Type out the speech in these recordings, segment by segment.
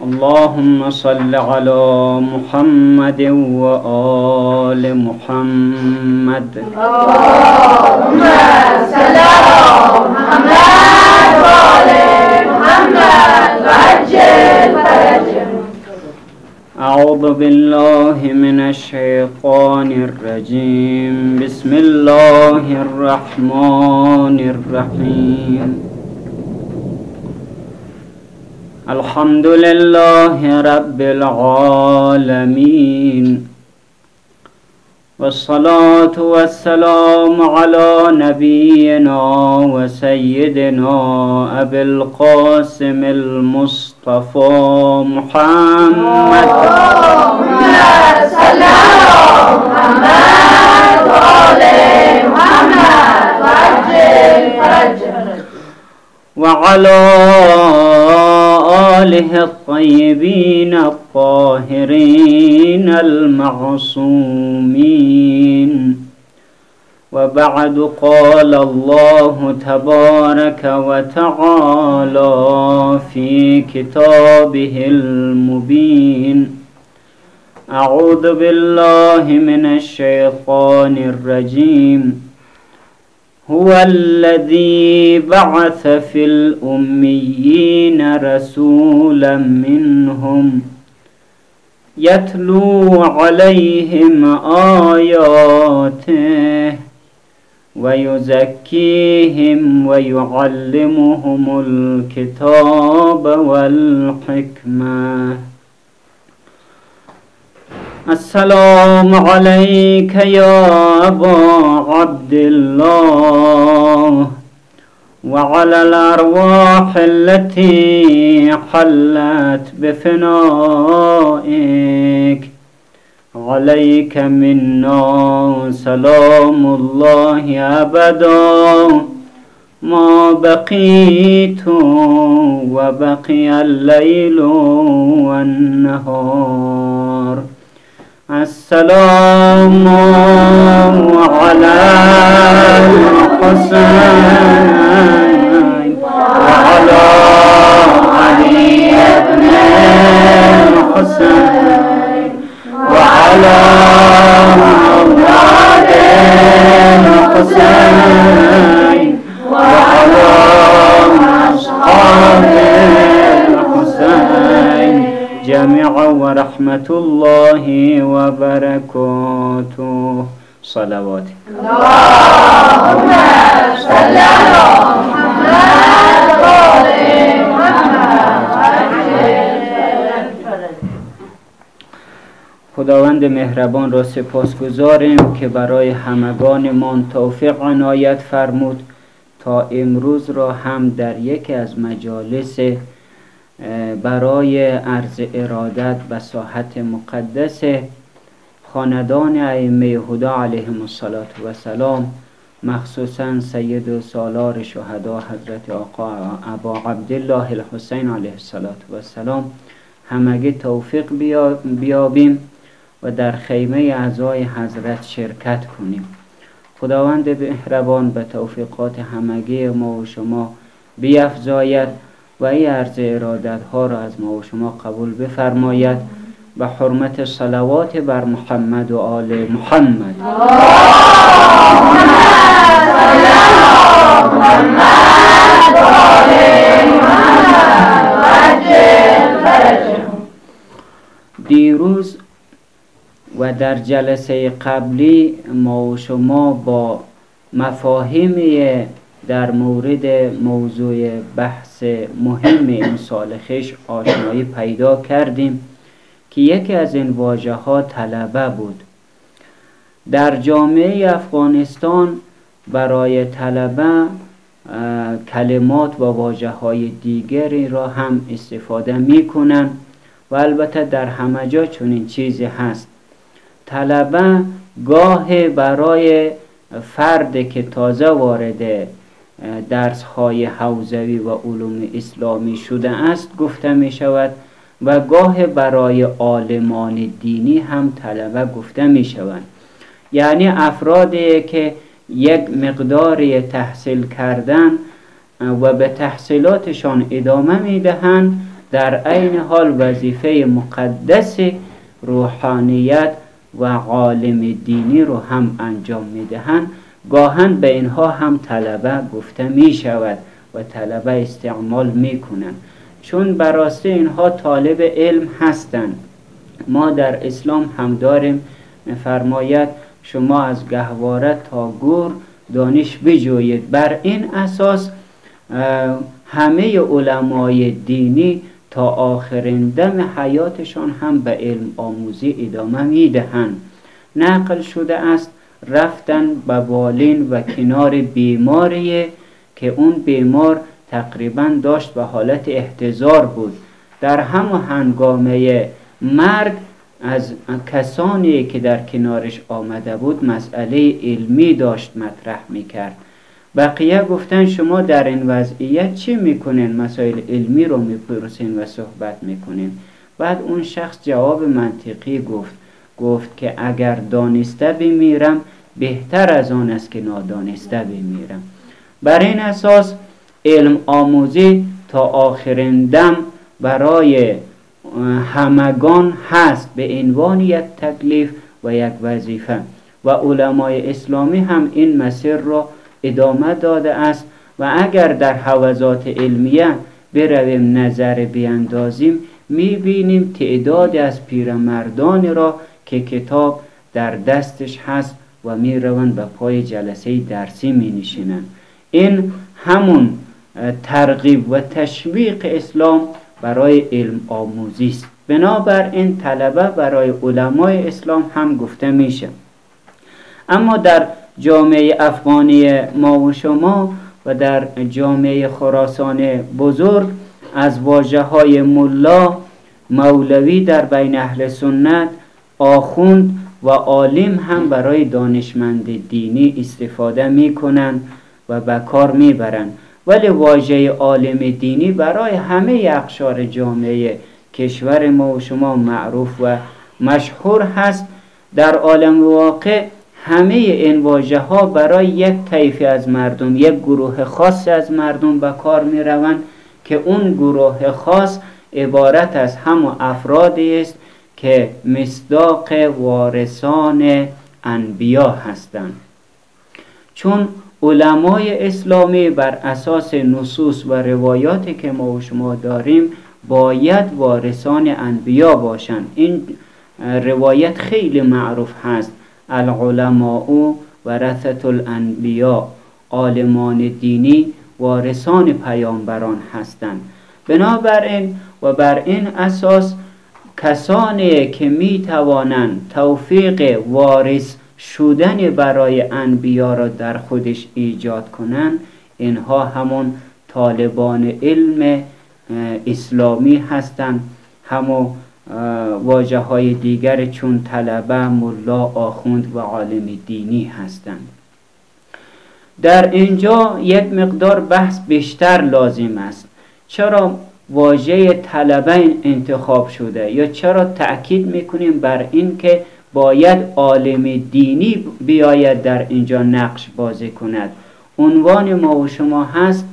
اللهم صل على محمد وآل محمد. اللهم صل على محمد وآل محمد. وعجل أعوذ بالله من الشيطان الرجيم. بسم الله الرحمن الرحيم. الحمد لله رب العالمين والصلاة والسلام على نبينا وسيدنا أبي القاسم المصطفى محمد. اللهم صل على محمد محمد وعجل فرجهم وعلى آله الطيبين الطاهرين المعصومين. وبعد قال الله تبارك وتعالى في كتابه المبين أعوذ بالله من الشيطان الرجيم. هو الذي بعث في الأميين رسولا منهم يتلو عليهم آياته ويزكيهم ويعلمهم الكتاب والحكمة. السلام عليك يا أبا عبد الله. وعلى الأرواح التي حلت بفنائك. عليك منا سلام الله أبدا. ما بقيت وبقي الليل والنهار. السلام على الحسين وعلى علي بن الحسين وعلى أولاد الحسين وعلى أصحاب الحسين جميعا ورحمة الله وبركاته. صلوات. اللهم صل على محمد وآل خداوند مهربان را سپاسگزاریم که برای همگانمان توفیق عنایت فرمود تا امروز را هم در یکی از مجالس برای عرض ارادت و ساحت مقدس خاندان ائمه هدا علیهم السلام مخصوصا سید و سالار شهدا حضرت آقا ابا عبدالله الحسین علیه السلام همگی توفیق بیا- بیابیم و در خیمه اعضای حضرت شرکت کنیم. خداوند مهربان به توفیقات همگی ما و شما بیفزاید. و این عرض ارادت ها را از ما و شما قبول بفرماید به حرمت صلوات بر محمد و آل محمد. دیروز و در جلسه قبلی ما و شما با مفاهیمی در مورد موضوع بحث مهم این سال خش آشنایی پیدا کردیم که یکی از این واژه ها طلبه بود. در جامعه افغانستان برای طلبه کلمات و واجه های دیگری را هم استفاده می کنند و البته در همه جا چنین چیزی هست. طلبه گاه برای فرد که تازه وارد درس های حوزوی و علوم اسلامی شده است گفته می شود و گاه برای عالمان دینی هم طلبه گفته می شود یعنی افرادی که یک مقداری تحصیل کردن و به تحصیلاتشان ادامه می دهند در عین حال وظیفه مقدس روحانیت و عالم دینی رو هم انجام می‌دهند. گاهن به اینها هم طلبه گفته می شود و طلبه استعمال می کنند. چون براسته اینها طالب علم هستند. ما در اسلام هم داریم. فرماید شما از گهواره تا گور دانش بجوید بر این اساس همه علمای دینی تا آخرین دم حیاتشان هم به علم آموزی ادامه می‌دهند نقل شده است رفتن به بالین و کنار بیماری که اون بیمار تقریبا داشت به حالت احتضار بود. در همه هنگامه مرگ از کسانی که در کنارش آمده بود مسئله علمی داشت مطرح می‌کرد. بقیه گفتن شما در این وضعیت چی می‌کنین؟ مسائل علمی رو می‌پرسین و صحبت می‌کنین. بعد اون شخص جواب منطقی گفت. گفت که اگر دانسته بمیرم بهتر از آن است که نادانسته بمیرم. بر این اساس علم آموزی تا آخرین دم برای همگان هست. به عنوان یک تکلیف و یک وظیفه. و علمای اسلامی هم این مسیر را ادامه داده است. و اگر در حوزات علمیه برویم نظر بیندازیم می‌بینیم تعداد از پیرمردان را که کتاب در دستش هست و می‌روند به پای جلسه درسی می نشینند این همون ترغیب و تشویق اسلام برای علم آموزی است. بنابر این طلبه برای علمای اسلام هم گفته میشه. اما در جامعه افغانی ما و شما و در جامعه خراسان بزرگ از واجه های ملا مولوی در بین اهل سنت آخوند و عالم هم برای دانشمند دینی استفاده می‌کنند و به کار می‌برند. ولی واژه عالم دینی برای همه اقشار جامعه کشور ما و شما معروف و مشهور هست. در عالم واقع همه این واژه ها برای یک طیف از مردم یک گروه خاص از مردم به کار می روند که اون گروه خاص عبارت از همه افرادی است که مصداق وارثان انبیا هستند. چون علمای اسلامی بر اساس نصوص و روایاتی که ما و شما داریم باید وارثان انبیا باشند. این روایت خیلی معروف هست. العلماء ورثت الانبیا عالمان دینی وارثان پیامبران هستند. بنابراین و بر این اساس کسانی که می توانند توفیق وارث شدن برای انبیا را در خودش ایجاد کنند اینها همون طالبان علم اسلامی هستند. همو واجه های دیگر چون طلبه ملا آخوند و عالم دینی هستند. در اینجا یک مقدار بحث بیشتر لازم است. چرا واژه طلبه انتخاب شده. یا چرا تأکید می‌کنیم بر این که باید عالم دینی بیاید در اینجا نقش بازی کند؟ عنوان ما و شما هست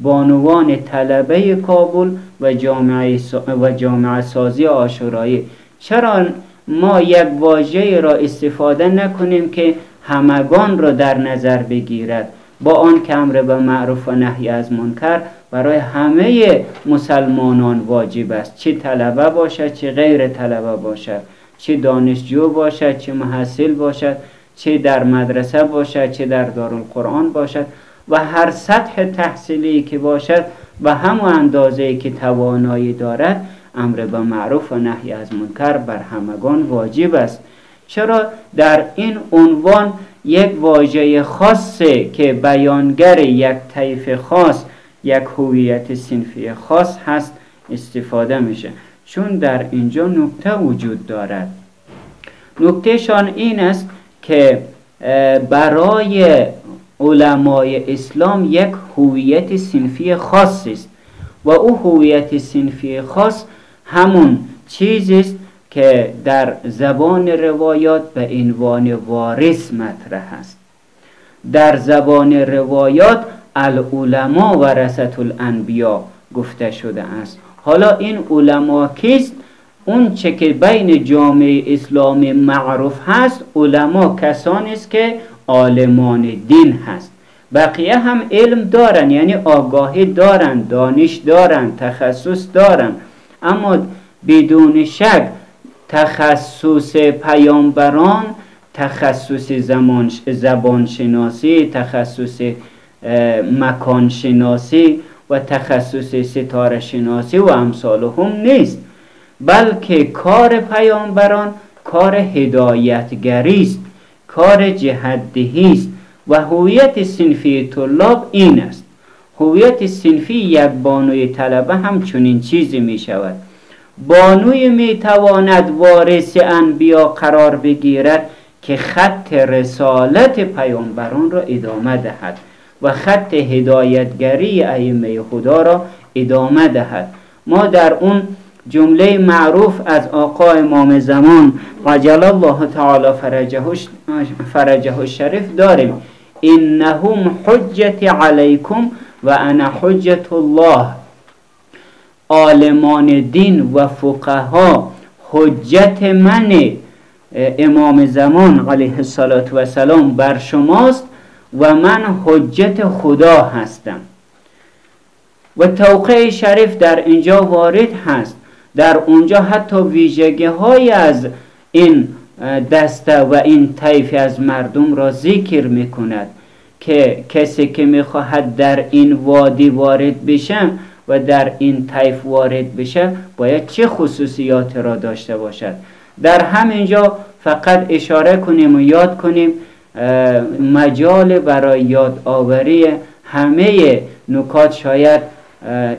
بانوان طلبه کابل و جامعه, و جامعه سازی آشورایی چرا ما یک واژه را استفاده نکنیم که همگان را در نظر بگیرد؟ با آن که امر به معروف و نهی از منکر برای همه مسلمانان واجب است. چه طلبه باشد چه غیر طلبه باشد. چه دانشجو باشد چه محصل باشد چه در مدرسه باشد چه در دارالقرآن باشد. و هر سطح تحصیلی که باشد و همون اندازه که توانایی دارد امر به معروف و نهی از منکر بر همگان واجب است. چرا؟ در این عنوان یک واژه خاصه که بیانگر یک طیف خاص یک هویت سنفی خاص هست استفاده میشه. چون در اینجا نکته وجود دارد. نکتهشان این است که برای علمای اسلام یک هویت سنفی خاص است و او هویت سنفی خاص همون چیزی است که در زبان روایات به عنوان وارث مطرح است. در زبان روایات العلماء ورثت الانبیا گفته شده است. حالا این علما کیست؟ اون چه که بین جامعه اسلامی معروف هست علما کسانی است که عالمان دین هست. بقیه هم علم دارن یعنی آگاهی دارن دانش دارن تخصص دارن. اما بدون شک تخصص پیامبران تخصص زمان زبان شناسی تخصص مکان شناسی و تخصص ستاره شناسی و امثال هم نیست بلکه کار پیامبران کار هدایتگری است کار جهدهی است و هویت سنفی طلاب این است. هویت سنفی یک بانوی طلبه هم چنین چیزی می شود بانوی می تواند وارث انبیا قرار بگیرد که خط رسالت پیامبران را ادامه دهد. و خط هدایتگری ائمه خدا را ادامه دهد. ما در اون جمله معروف از آقا امام زمان عجل الله تعالی فرجه, فرجه شریف داریم. انهم حجت علیکم و انا حجت الله. عالمان دین و فقها حجت من امام زمان علیه السلام بر شماست. و من حجت خدا هستم. و توقع شریف در اینجا وارد هست. در اونجا حتی ویژگی های از این دسته و این طیف از مردم را ذکر می کند که کسی که می‌خواهد در این وادی وارد بشه و در این طیف وارد بشه باید چه خصوصیات را داشته باشد؟ در همینجا فقط اشاره کنیم و یاد کنیم مجال برای یاد آوری همه نکات شاید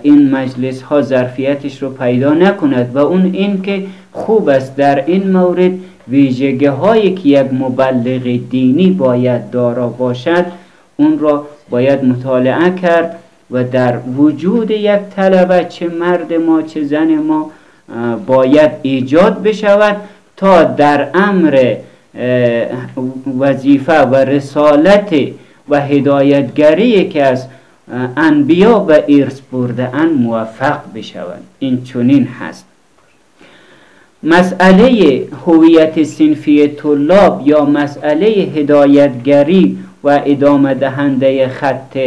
این مجلس ها ظرفیتش رو پیدا نکند و اون این که خوب است در این مورد ویژگی هایی که یک مبلغ دینی باید دارا باشد اون را باید مطالعه کرد و در وجود یک طلبه چه مرد ما چه زن ما باید ایجاد بشود تا در امر وظیفه و رسالت و هدایتگری که از انبیا و ارث برده ان موفق بشوند. این چنین هست. مسئله هویت سنفی طلاب یا مسئله هدایتگری و ادامه دهنده خط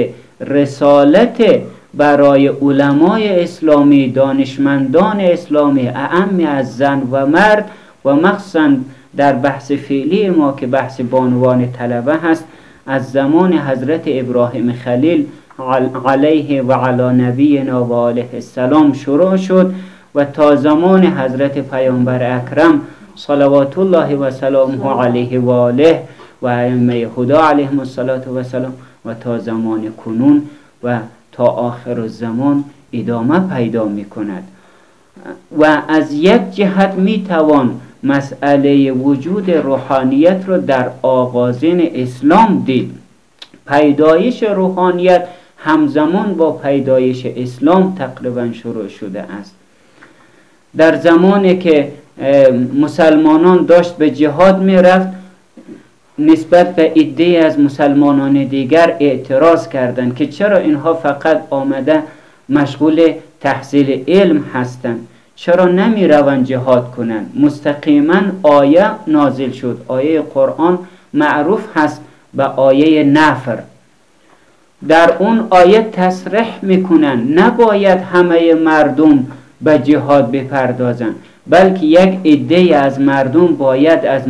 رسالت برای علمای اسلامی دانشمندان اسلامی اعم از زن و مرد و مخصوصا در بحث فعلی ما که بحث بانوان طلبه هست از زمان حضرت ابراهیم خلیل علیه و علی نبینا و علیه السلام شروع شد و تا زمان حضرت پیامبر اکرم صلوات الله و سلامه علیه و آله و ائمه خدا علیهم و سلام و تا زمان کنون و تا آخر الزمان ادامه پیدا می کند و از یک جهت می توان مسئله وجود روحانیت رو در آغازین اسلام دید. پیدایش روحانیت همزمان با پیدایش اسلام تقریبا شروع شده است. در زمانی که مسلمانان داشت به جهاد می رفت نسبت به ایده از مسلمانان دیگر اعتراض کردند که چرا اینها فقط آمده مشغول تحصیل علم هستند. چرا نمی روند جهاد کنند؟ مستقیما آیه نازل شد. آیه قرآن معروف هست به آیه نفر. در اون آیه تصریح می‌کنن نباید همه مردم به جهاد بپردازند بلکه یک عده از مردم باید از,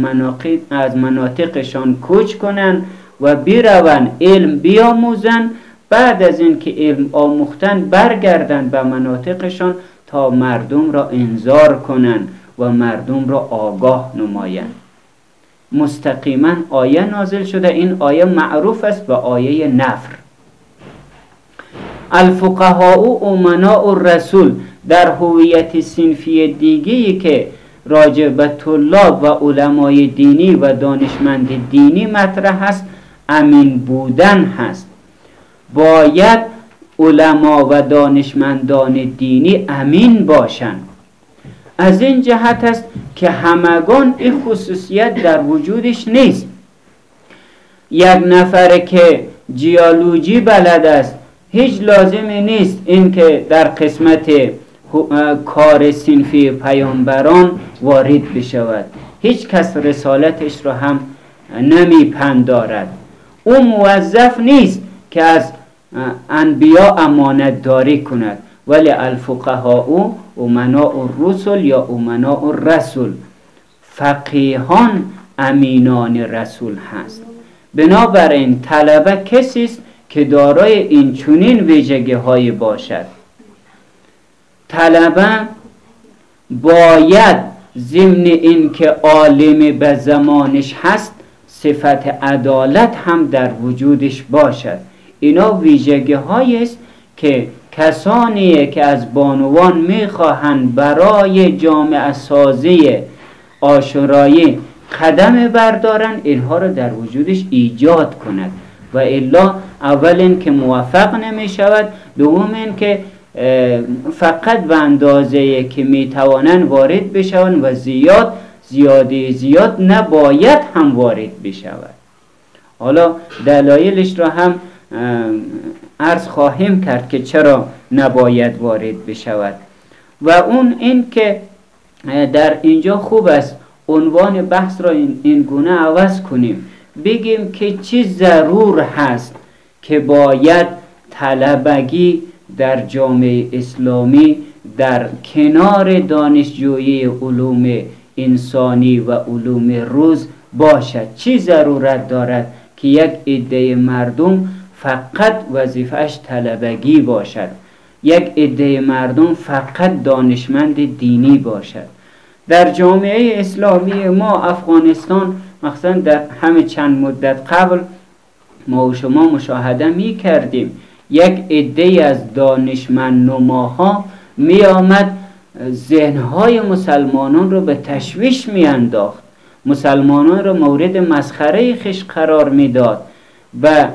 از مناطقشان کوچ کنند و بیروند علم بیاموزند. بعد از اینکه علم آموختن برگردند به مناطقشان تا مردم را انذار کنند و مردم را آگاه نمایند. مستقیما آیه نازل شده این آیه معروف است به آیه نفر. الفقهاء امناء الرسول در هویت سنفی دیگی که راجع به طلاب و علمای دینی و دانشمند دینی مطرح است امین بودن هست. باید علما و دانشمندان دینی امین باشند از این جهت است که همگان این خصوصیت در وجودش نیست. یک نفر که جیالوجی بلد است هیچ لازمی نیست اینکه در قسمت کار سینفی پیامبران وارد بشود. هیچ کس رسالتش را هم نمی پندارد او موظف نیست که از انبیا امانت داری کند. ولی الفقها او امناء الرسل یا امناء الرسول فقیهان امینان رسول هست. بنابراین طلبه کسی است که دارای این چونین ویژگی های باشد. طلبه باید ضمن این که عالم به زمانش هست صفت عدالت هم در وجودش باشد. اینا ویژگی است که کسانی که از بانوان می‌خواهند برای جامعه سازی آشورایی قدم بردارن اینها رو در وجودش ایجاد کند. و الا اول که موفق نمی شود دوم که فقط به اندازه که می توانند وارد بشوند و زیاد زیادی زیاد نباید هم وارد بشود. حالا دلایلش را هم عرض خواهیم کرد که چرا نباید وارد بشود. و اون این که در اینجا خوب است عنوان بحث را این گونه عوض کنیم. بگیم که چی ضرور هست که باید طلبگی در جامعه اسلامی در کنار دانشجویی علوم انسانی و علوم روز باشد. چی ضرورت دارد که یک عده مردم فقط وظیفهش طلبگی باشد. یک عده مردم فقط دانشمند دینی باشد. در جامعه اسلامی ما افغانستان مخصوصا در همه چند مدت قبل ما و شما مشاهده می کردیم یک عده از دانشمند نماها می آمد ذهنهای مسلمانان رو به تشویش می انداخت مسلمانان رو مورد مسخره خش قرار می‌داد و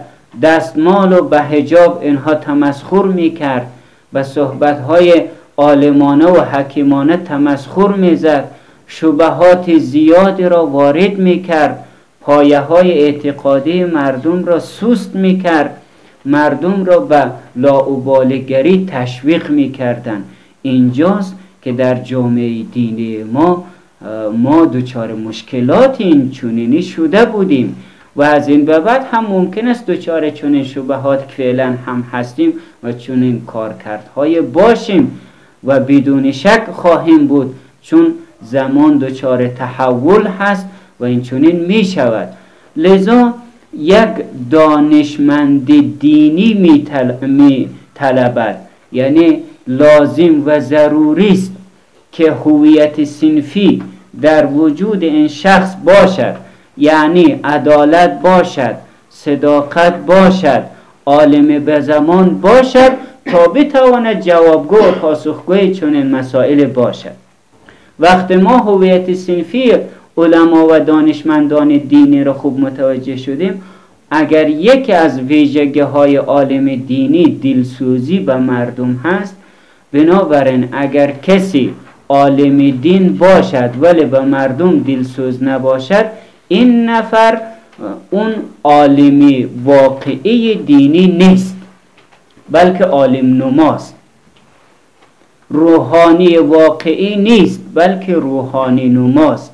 دستمال و به حجاب اینها تمسخر می کرد و صحبتهای عالمانه و حکیمانه تمسخر می‌زد. شبهات زیادی را وارد می‌کرد. پایه های اعتقادی مردم را سوست می‌کرد. مردم را به لاعبالگری تشویق می‌کردند. اینجاست که در جامعه دینی ما ما دچار مشکلات این چونینی شده بودیم. و از این به بعد هم ممکن است دچار چنین شبهات فعلا هم هستیم و چنین کارکردهای باشیم و بدون شک خواهیم بود چون زمان دچار تحول هست و این چنین می شود لذا یک دانشمند دینی می طلبد یعنی لازم و ضروری است که هویت سنفی در وجود این شخص باشد. یعنی عدالت باشد صداقت باشد عالم به زمان باشد تا بتواند جوابگو و پاسخگوی چنین مسائل باشد. وقت ما هویت سنفی علما و دانشمندان دینی را خوب متوجه شدیم اگر یکی از ویژگی های عالم دینی دلسوزی به مردم هست بنابراین اگر کسی عالم دین باشد ولی به مردم دلسوز نباشد این نفر اون عالمی واقعی دینی نیست بلکه عالم نماست. روحانی واقعی نیست بلکه روحانی نماست.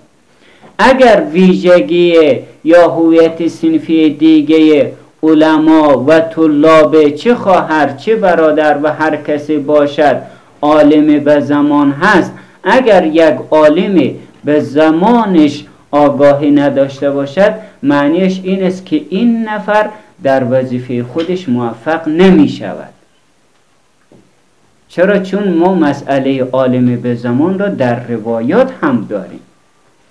اگر ویژگی یا هویت سنفی دیگه علما و طلاب چه خواهر چه برادر و هر کسی باشد عالم به زمان هست. اگر یک عالم به زمانش آگاهی نداشته باشد معنیش این است که این نفر در وظیفه خودش موفق نمی شود چرا؟ چون ما مسئله عالم به زمان را در روایات هم داریم.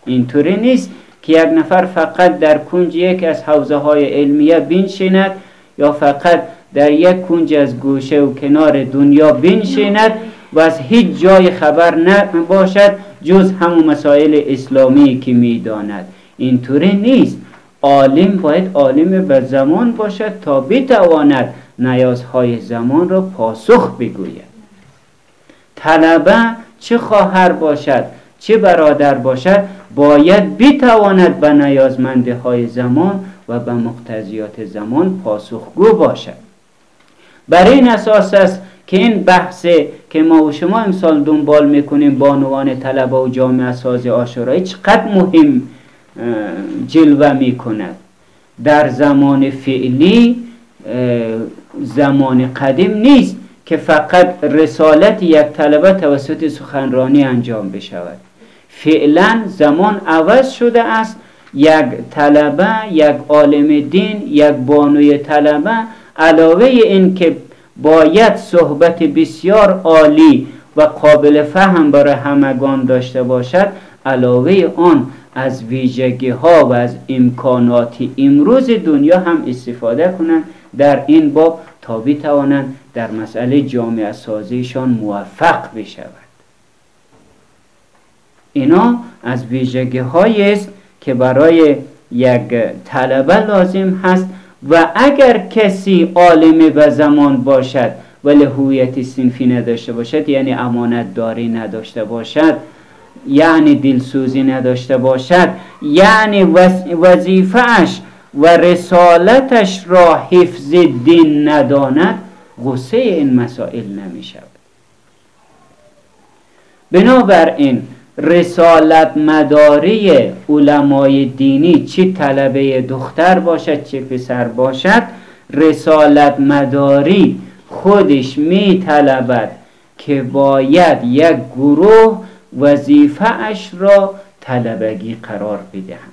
اینطوری نیست که یک نفر فقط در کنج یک از حوزه های علمیه بنشیند یا فقط در یک کنج از گوشه و کنار دنیا بنشیند و از هیچ جای خبر نباشد. جز همون مسائل اسلامی که می‌داند. اینطوری نیست. عالم باید عالم به زمان باشد تا بتواند نیازهای زمان را پاسخ بگوید. طلبه چه خواهر باشد چه برادر باشد باید بتواند به نیازمنده های زمان و به مقتضیات زمان پاسخگو باشد. بر این اساس است که این بحث که ما و شما امسال دنبال می‌کنیم بانوان طلبه و جامعه ساز آشورایی چقدر مهم جلوه می‌کند. در زمان فعلی زمان قدیم نیست که فقط رسالت یک طلبه توسط سخنرانی انجام بشود. فعلا زمان عوض شده است. یک طلبه یک عالم دین یک بانوی طلبه علاوه این که باید صحبت بسیار عالی و قابل فهم برای همگان داشته باشد علاوه آن از ویژگی ها و از امکانات امروز دنیا هم استفاده کنند. در این باب تا بتوانند در مسئله جامعه سازیشان موفق بشود. اینا از ویژگی است که برای یک طلبه لازم هست و اگر کسی عالم و زمان باشد ولی هویت سنفی نداشته باشد یعنی امانت داری نداشته باشد یعنی دلسوزی نداشته باشد یعنی وظیفهش و رسالتش را حفظ دین نداند غصه این مسائل نمی شود بنابراین رسالت مداری علمای دینی چه طلبه دختر باشد چه پسر باشد رسالت مداری خودش می طلبد که باید یک گروه وظیفه اش را طلبگی قرار بدهند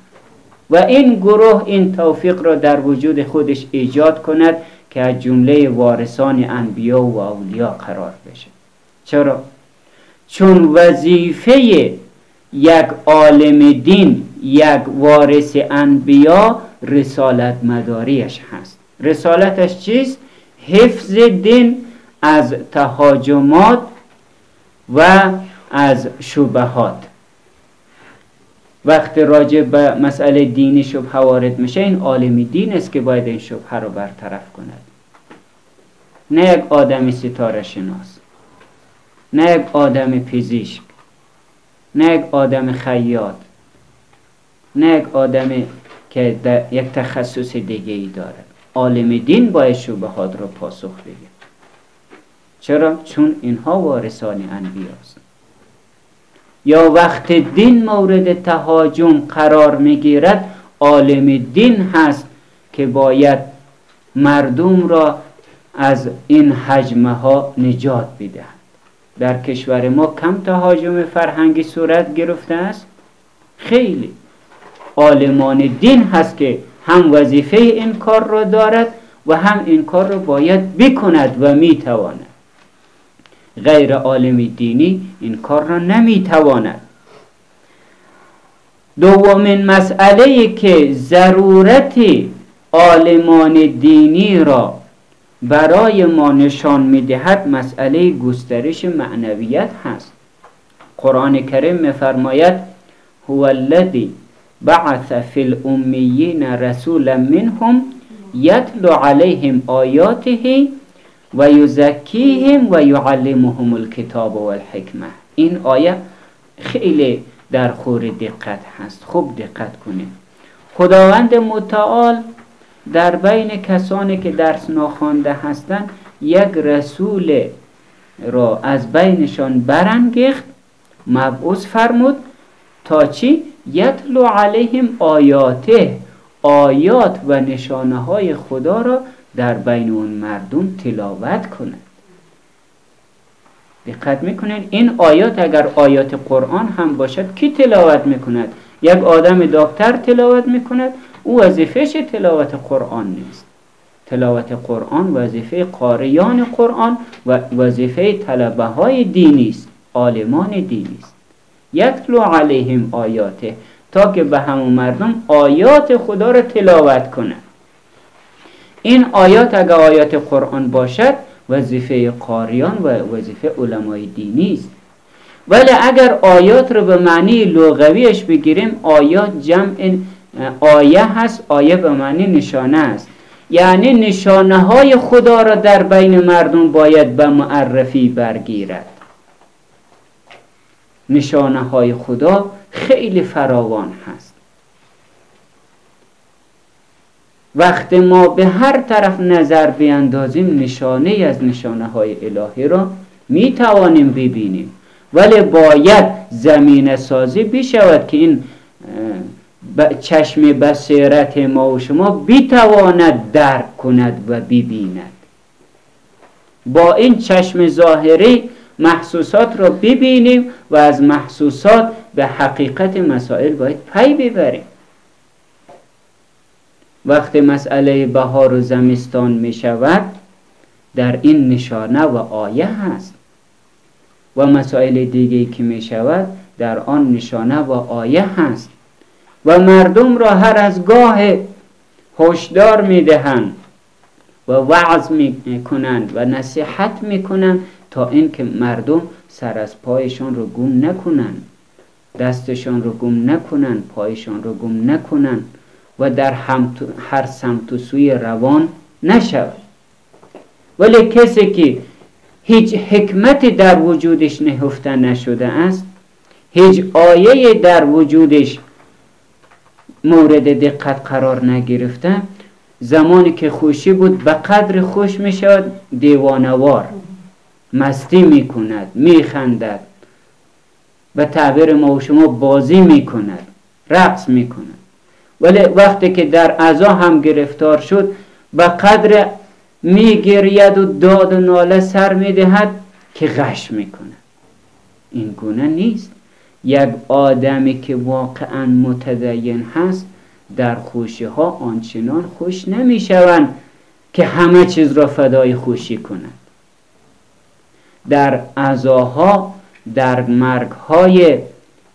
و این گروه این توفیق را در وجود خودش ایجاد کند که از جمله وارثان انبیا و اولیا قرار بشه چرا؟ چون وظیفه یک عالم دین یک وارث انبیا رسالت مداریش هست. رسالتش چیست؟ حفظ دین از تهاجمات و از شبهات. وقتی راجع به مسئله دینی شبه وارد میشه این عالم دین است که باید این شبه رو برطرف کند. نه یک آدم ستاره شناس نه یک آدم پزشک نه یک آدم خیاط نه یک آدم که یک تخصص دیگه ای دارد عالم دین باید شبهات رو پاسخ بده چرا؟ چون اینها وارثان انبیاست. یا وقت دین مورد تهاجم قرار می‌گیرد عالم دین هست که باید مردم را از این حجمه ها نجات بدهد. در کشور ما کم تهاجم فرهنگی صورت گرفته است؟ خیلی. عالمان دین هست که هم وظیفه این کار را دارد و هم این کار را باید بکند و می‌تواند. غیر عالم دینی این کار را نمی‌تواند. دومین مسئله که ضرورت عالمان دینی را برای ما نشان می‌دهد مسئله گسترش معنویت هست. قرآن کریم میفرماید هو الذی بعث فی الامیین رسولا منهم یتلو علیهم آیاته و یزکیهم و یعلمهم الکتاب و الحکمه این آیه خیلی در خور دقت هست. خوب دقت کنیم خداوند متعال در بین کسانی که درس ناخوانده هستند یک رسول را از بینشان برانگیخت مبعوث فرمود تا چی؟ یتلو علیهم آیاته آیات و نشانه های خدا را در بین اون مردم تلاوت کند دقت می‌کنید این آیات اگر آیات قرآن هم باشد کی تلاوت می‌کند؟ یک آدم دکتر تلاوت می‌کند؟ او وظیفهش تلاوت قرآن نیست. تلاوت قرآن وظیفه قاریان قرآن و وظیفه طلبه های دینی است. عالمان دینی است. یتلو علیهم آیاته. تا که به همون مردم آیات خدا را تلاوت کنند این آیات اگر آیات قرآن باشد وظیفه قاریان و وظیفه علمای دینی است. ولی اگر آیات رو به معنی لغویش بگیریم آیات جمع آیه هست آیه به معنی نشانه است. یعنی نشانه های خدا را در بین مردم باید به معرفی برگیرد. نشانه های خدا خیلی فراوان هست. وقتی ما به هر طرف نظر بیندازیم نشانه از نشانه های الهی را می توانیم ببینیم. ولی باید زمین سازی بشود که این چشم بصیرت ما و شما بتواند درک کند و ببیند. با این چشم ظاهری محسوسات را ببینیم و از محسوسات به حقیقت مسائل باید پی ببریم. وقتی مسئله بهار و زمستان می شود در این نشانه و آیه هست. و مسائل دیگه که می شود در آن نشانه و آیه هست. و مردم را هر از گاه هشدار می دهند و وعظ می کنند و نصیحت می کنند تا اینکه مردم سر از پایشان رو گم نکنند دستشان رو گم نکنند پایشان رو گم نکنند و در هر سمت و سوی روان نشود. ولی کسی که هیچ حکمتی در وجودش نهفته نشده است هیچ آیه در وجودش مورد دقت قرار نگرفته. زمانی که خوشی بود به قدر خوش می شود دیوانوار مستی می کند می خندد به تعبیر ما و شما بازی می کند رقص می کند ولی وقتی که در ازا هم گرفتار شد به قدر می گرید و داد و ناله سر می دهد که غش می کند این گونه نیست. یک آدمی که واقعا متدین هست در خوشی ها آنچنان خوش نمی شوند که همه چیز را فدای خوشی کند. در ازاها در مرگ های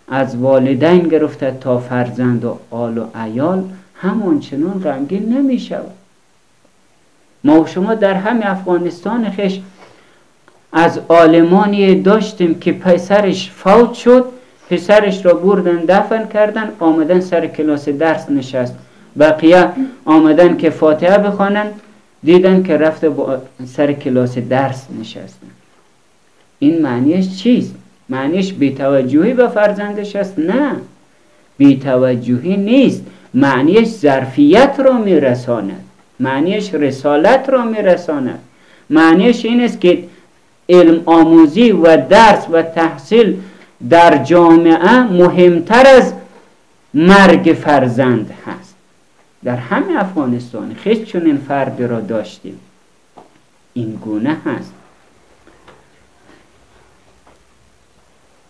از والدین گرفته تا فرزند و آل و ایال همانچنان رنگین نمی شود ما و شما در همه افغانستان خش از آلمانی داشتیم که پسرش فوت شد پسرش را بردن دفن کردن آمدن سر کلاس درس نشست. بقیه آمدن که فاتحه بخوانن دیدن که رفته با سر کلاس درس نشستن. این معنیش چیست؟ معنیش بیتوجهی به فرزندش است؟ نه. بیتوجهی نیست. معنیش ظرفیت را میرساند. معنیش رسالت را میرساند. معنیش این است که علم آموزی و درس و تحصیل در جامعه مهمتر از مرگ فرزند هست. در همه افغانستان خیلی چون این فرد را داشتیم. این گونه هست.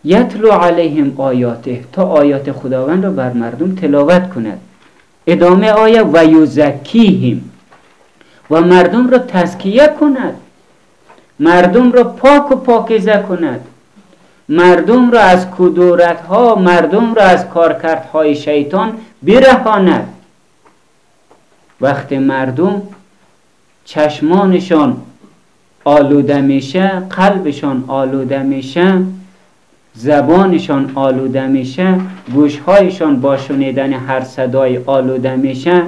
یتلو علیهم آیاته تا آیات خداوند را بر مردم تلاوت کند. ادامه آیه و یزکیهم. و مردم را تزکیه کند. مردم را پاک و پاکیزه کند. مردم را از کدورت ها مردم را از های شیطان برهاند. وقتی مردم چشمانشان آلوده میشه قلبشان آلوده میشه زبانشان آلوده میشه گوشهایشان با شنیدن هر صدای آلوده میشه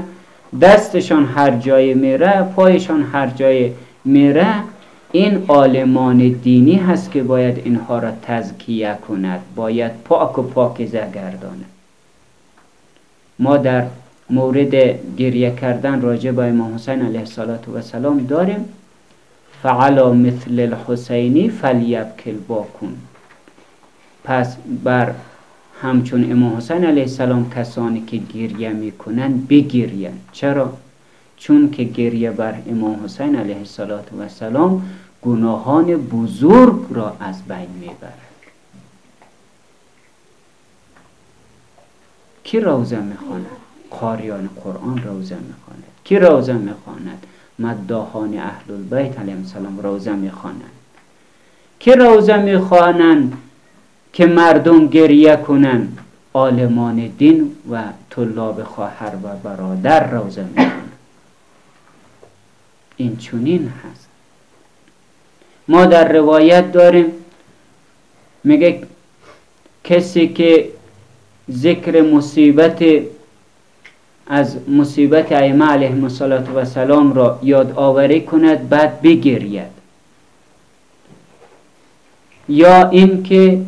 دستشان هر جای میره پایشان هر جای میره. این عالمان دینی هست که باید اینها را تزکیه کند باید پاک و پاکیزه گرداند. ما در مورد گریه کردن راجع به امام حسین علیه السلام داریم. فعلا مثل الحسینی فلیبکل باکن پس بر همچون امام حسین علیه السلام کسانی که گریه می‌کنن بگیرین چرا؟ چون که گریه بر امام حسین علیه السلام گناهان بزرگ را از بین می‌برد. کی روزه می‌خواند؟ قاریان قرآن روزه می‌خواند. کی روزه می‌خواند؟ مداهان اهل البیت علیهم السلام روزه می‌خوانند. کی روزه می‌خوانند که مردم گریه کنند؟ عالمان دین و طلاب خواهر و برادر روزه می‌خوانند. این چونین هست. ما در روایت داریم میگه کسی که ذکر مصیبت از مصیبت ائمه علیهم السلام را یاد آوری کند بعد بگرید. یا اینکه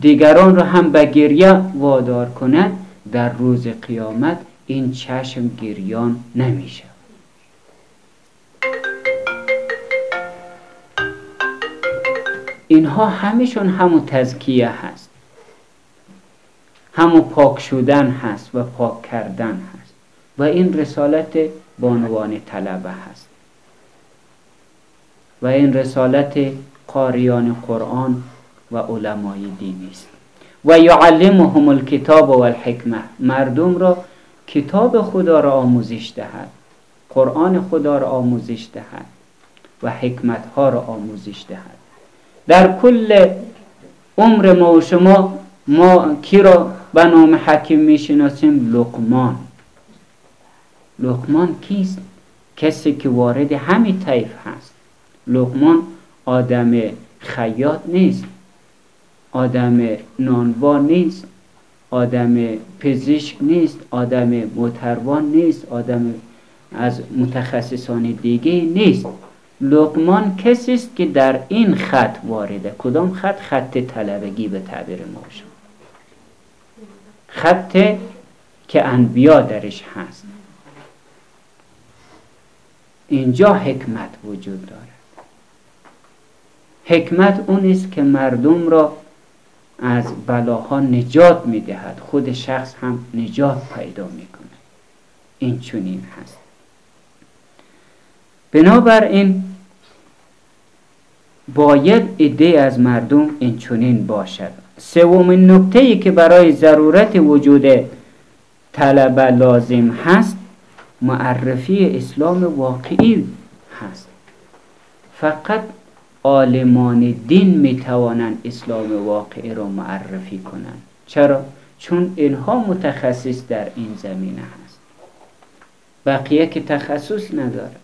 دیگران را هم به گریه وادار کند در روز قیامت این چشم گریان نمیشه اینها همشون همون تزکیه هست. همون پاک شدن هست و پاک کردن هست. و این رسالت بانوان طلبه هست. و این رسالت قاریان قرآن و علمای دینی است. و یعلمهم الکتاب و الحکمه مردم را کتاب خدا را آموزش دهد. قرآن خدا را آموزش دهد. و حکمت ها را آموزش دهد. در کل عمر ما و شما ما کی را به نام حکیم می‌شناسیم؟ لقمان. لقمان کیست؟ کسی که وارد همین طیف هست. لقمان آدم خیاط نیست. آدم نانوا نیست. آدم پزشک نیست. آدم متروان نیست. آدم از متخصصان دیگه نیست. لقمان کسی است که در این خط وارده کدام خط؟ خط طلبگی به تعبیر ما شما خط که انبیا درش هست. اینجا حکمت وجود دارد. حکمت اون است که مردم را از بلاها نجات می‌دهد. خود شخص هم نجات پیدا می‌کنه این چونین هست. بنابراین باید ایده از مردم این چونین باشد. سومین نکته ای که برای ضرورت وجود طلبه لازم هست معرفی اسلام واقعی هست. فقط عالمان دین می توانند اسلام واقعی را معرفی کنند. چرا؟ چون اینها متخصص در این زمینه هست. بقیه که تخصص نداره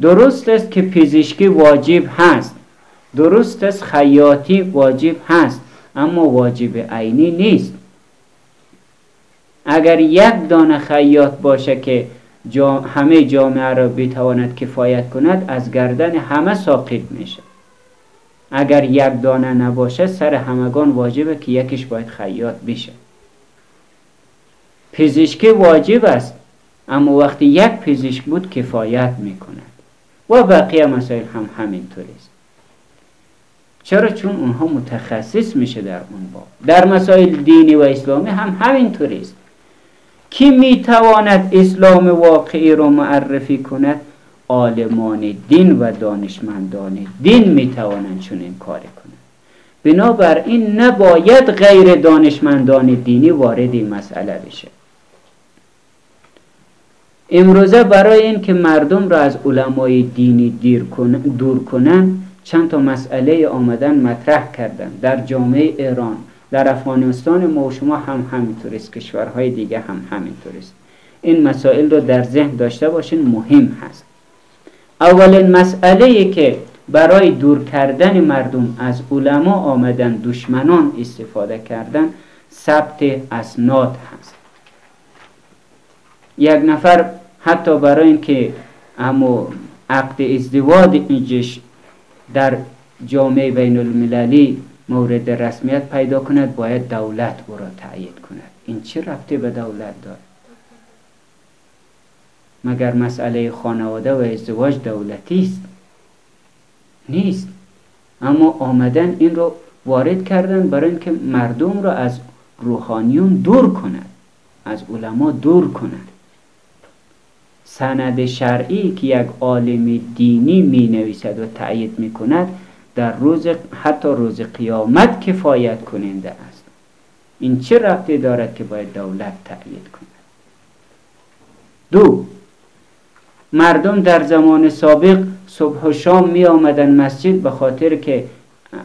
درست است که پزشکی واجب هست. درست است خیاطی واجب هست اما واجب عینی نیست. اگر یک دانه خیاط باشه که همه جامعه را بتواند کفایت کند از گردن همه ساقط میشه. اگر یک دانه نباشه سر همگان واجبه که یکیش باید خیاط بشه. پزشکی واجب است اما وقتی یک پزشک بود کفایت می‌کند. و بقیه مسائل هم همینطور است. چرا؟ چون اونها متخصص میشه در اون با در مسائل دینی و اسلامی هم همینطور است. کی می‌تواند اسلام واقعی را معرفی کند؟ عالمان دین و دانشمندان دین می‌توانند چون این کار کنند. بنابراین نباید غیر دانشمندان دینی وارد این مسئله بشه. امروزه برای اینکه مردم را از علمای دینی دور کنند چند تا مسئله آمدن مطرح کردن در جامعه ایران در افغانستان ما و شما هم همینطور است. کشورهای دیگه هم همینطور است. این مسائل رو در ذهن داشته باشین مهم هست. اولین مسئله که برای دور کردن مردم از علما آمدن دشمنان استفاده کردن ثبت اسناد هست. یک نفر حتی برای اینکه اما عقد ازدواج اینجش در جامعه بین المللی مورد رسمیت پیدا کند باید دولت او را تایید کند. این چه ربطه به دولت دارد مگر مسئله خانواده و ازدواج دولتی است؟ نیست. اما آمدن این رو وارد کردن برای اینکه مردم را از روحانیون دور کند از علما دور کند. سند شرعی که یک عالم دینی می نویسد و تأیید می کند در روز حتی روز قیامت کفایت کننده است. این چه ربطی دارد که باید دولت تأیید کند؟ دو مردم در زمان سابق صبح و شام می آمدن مسجد به خاطر که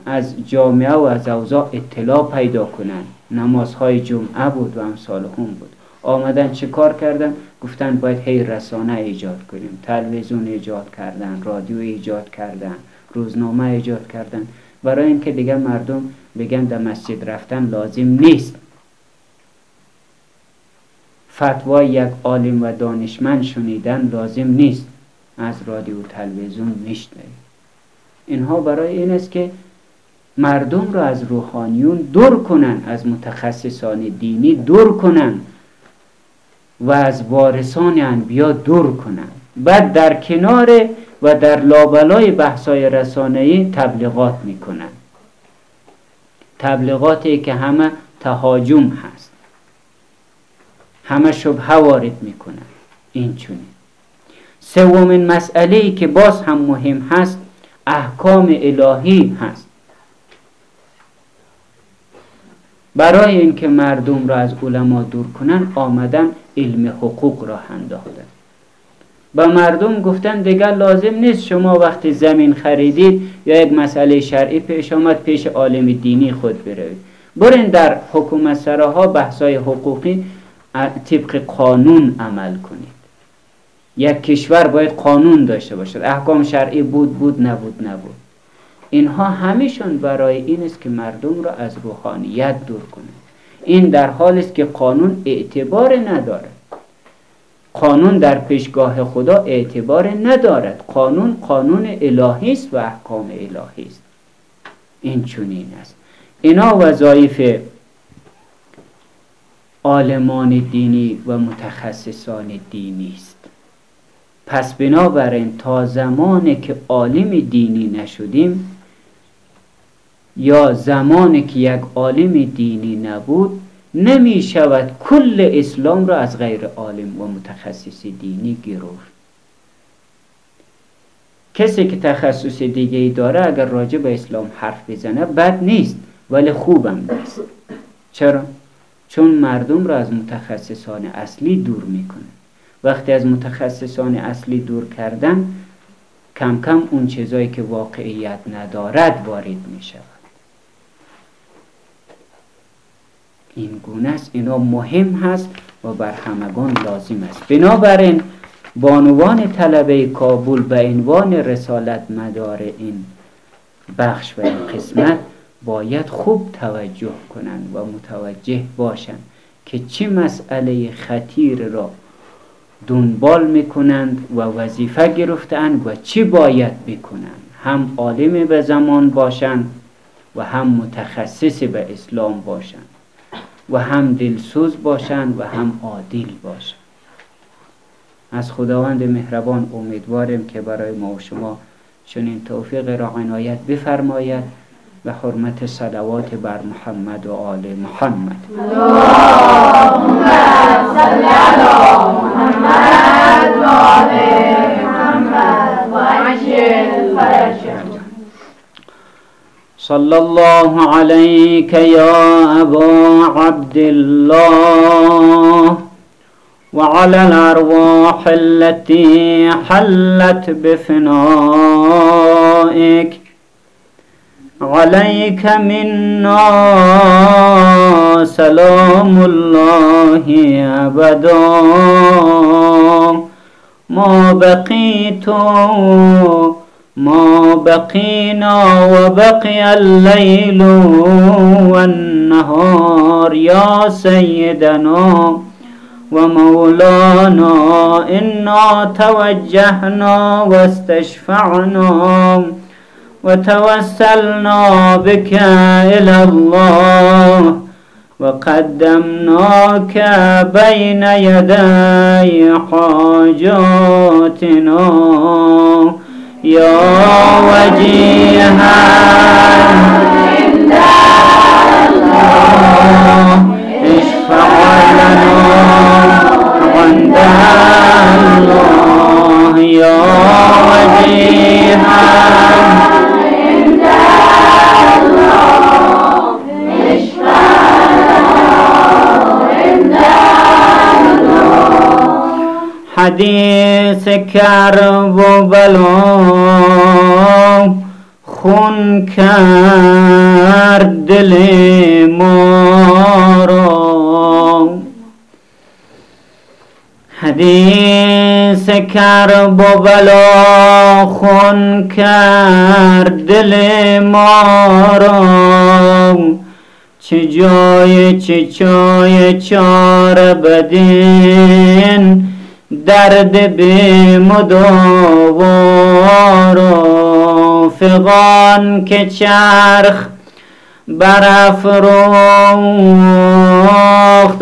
از جامعه و از اوضاع اطلاع پیدا کنند. نمازهای جمعه بود و امثال هم بود. آمدن چه کار کردن گفتن باید هی رسانه ایجاد کنیم. تلویزیون ایجاد کردن رادیو ایجاد کردن روزنامه ایجاد کردن. برای اینکه دیگه مردم بگن در مسجد رفتن لازم نیست. فتوا یک عالم و دانشمند شنیدن لازم نیست. از رادیو تلویزیون میشنوید اینها برای این است که مردم را از روحانیون دور کنن از متخصصان دینی دور کنن. و از وارثان انبیا دور کنند. بعد در کنار و در لابلای بحثای رسانه‌ای تبلیغات می‌کنن تبلیغاتی که همه تهاجم هست. همه شبه وارد می‌کنن این چونه. سومین مسئله ای که باز هم مهم هست احکام الهی هست. برای اینکه مردم را از علما دور کنن آمدن علم حقوق را انداختن. با مردم گفتن دیگر لازم نیست شما وقتی زمین خریدید یا یک مسئله شرعی پیش آمد پیش عالم دینی خود بروید. برین در حکومت سراها بحثای حقوقی طبق قانون عمل کنید. یک کشور باید قانون داشته باشد. احکام شرعی بود بود نبود نبود. اینها همیشون برای این است که مردم را از روحانیت دور کنند. این در حال است که قانون اعتبار ندارد. قانون در پیشگاه خدا اعتبار ندارد. قانون قانون الهی است و احکام الهی است. این چنین است. اینا وظایف عالمان دینی و متخصصان دینی است. پس بنابراین تا زمانی که عالم دینی نشدیم یا زمانی که یک عالم دینی نبود نمی شود کل اسلام را از غیر عالم و متخصص دینی گرفت. کسی که تخصص دیگه ای داره اگر راجع به اسلام حرف بزنه بد نیست ولی خوبم نیست. چرا؟ چون مردم را از متخصصان اصلی دور می‌کنه. وقتی از متخصصان اصلی دور کردن کم کم اون چیزایی که واقعیت ندارد وارد می شود این گونه است. اینا مهم هست و بر همگان لازم است. بنابراین بانوان طلبه کابل به عنوان رسالت مدار این بخش و این قسمت باید خوب توجه کنند و متوجه باشند که چه مسئله خطیر را دنبال می‌کنند و وظیفه گرفتند و چی باید بکنند. هم عالم به زمان باشند و هم متخصص به اسلام باشند. و هم دلسوز باشند و هم عادل باشند. از خداوند مهربان امیدواریم که برای ما و شما چنین توفیق را عنایت بفرماید و حرمت صلوات بر محمد و آل محمد. محمد و آل محمد و عجل صلى الله عليك يا أبا عبد الله وعلى الأرواح التي حلت بفنائك. عليك منا سلام الله أبدا. ما بقيت ما بقينا وبقي الليل والنهار يا سيدنا ومولانا إنا توجهنا واستشفعنا وتوسلنا بك إلى الله وقدمناك بين يدي حاجاتنا يا وجيها. عند الله اشفع لنا عند الله. يا وجيها. عند الله اشفع عند حدیث کرب و بلا خون کرد دل ما را. حدیث کرب و بلا خون کرد دل ما را. چه جای چه چای چار بدین درد به مداوار فغان که چرخ برافروز ساخت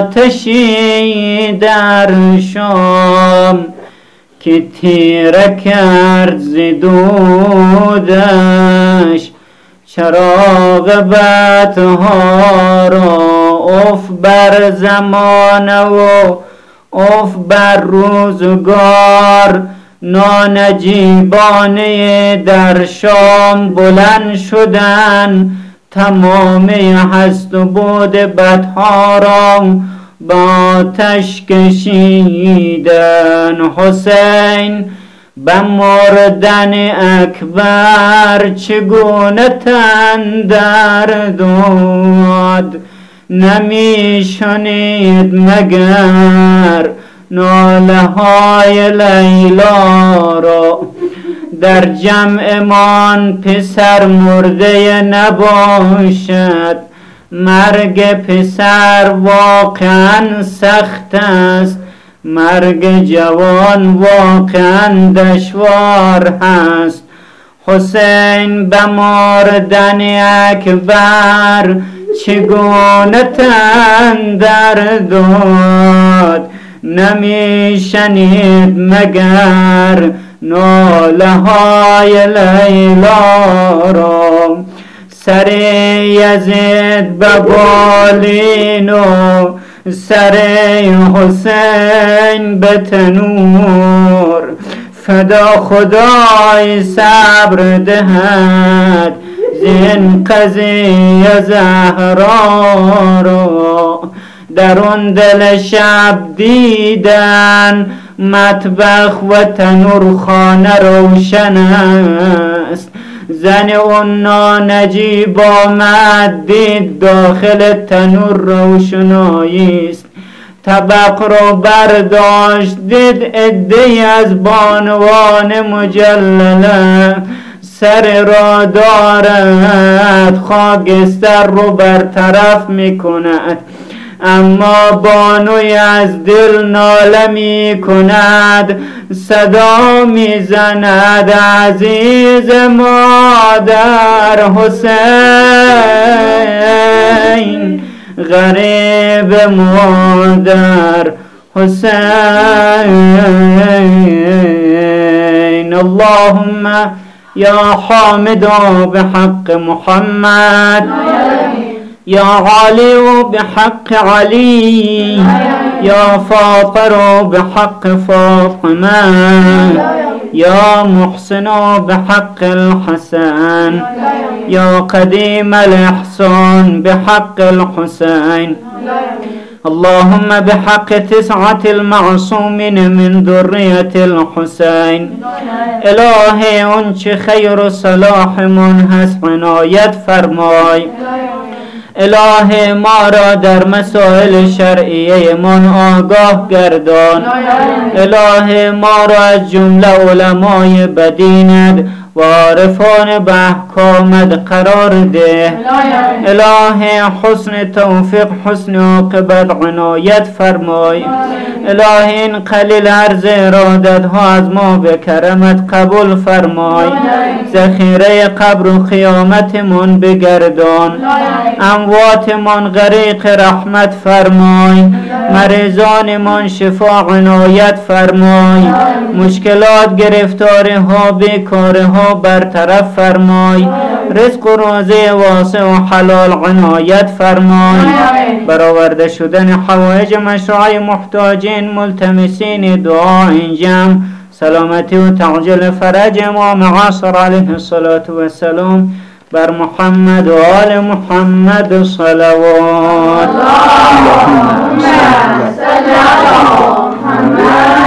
آتشی در شام که تیره کرد ز دودش چراغ بدها را اف بر زمانه و اف بر روزگار نانجیبانه در شام بلند شدن تمام هست و بود بدها را با آتش کشیدن. حسین به مردن اکبر چگونه تن در داد؟ نمی شنید مگر ناله های لیلا را. در جمعمان پسر مرده نباشد. مرگ پسر واقعا سخت است. مرگ جوان واقعا دشوار هست حسین به مردن اکبر چگونه تن در داد نمی شنید مگر ناله های لیلا را؟ سر یزید به بالین و سر حسین به تنور. فدا خدای صبر دهد زین قضیه زهرا را در اون دل شب دیدن. مطبخ و تنور خانه روشن است. زن اون نانجیب آمد دید داخل تنور روشنایی است. طبق رو برداشت دید ادهی از بانوان مجلله. سر را دارد خاکستر رو برطرف می کند اما بانوی از دل ناله می کند صدا می زند عزیز مادر حسین غریب مادر حسین. اللهم یا حامد بحق محمد. يا عالي بحق علي. يا فاطر بحق فاطمة. يا محسن بحق الحسن. يا قديم الإحسان بحق الحسين. اللهم بحق تسعة المعصومين من ذرية الحسين. إلهي انچ خير صلاح من هست عنایت فرمای. اله ما را در مسائل شرعیه من آگاه گردان. اله ما را از جمله علمای بدینت. و عارفان به احکامت قرار ده. اله حسن توفیق حسن عاقبت عنایت فرمای. اله این قلیل عرض ارادت ها از ما به کرمت قبول فرمای. ذخیره قبر و قیامت من بگردان. اموات من غریق رحمت فرمای. مریضان من شفا عنایت فرمای. مشکلات گرفتاره ها بیکاره ها برطرف فرمای رزق و روزه واسع و حلال عنایت فرمای. برآورده شدن حوایج مشروعی محتاجین ملتمسین دعا انجام سلامتی و تعجل فرج ما معاصر علیه الصلاة و السلام بر محمد و آل محمد صلوات. اللهم صل على محمد.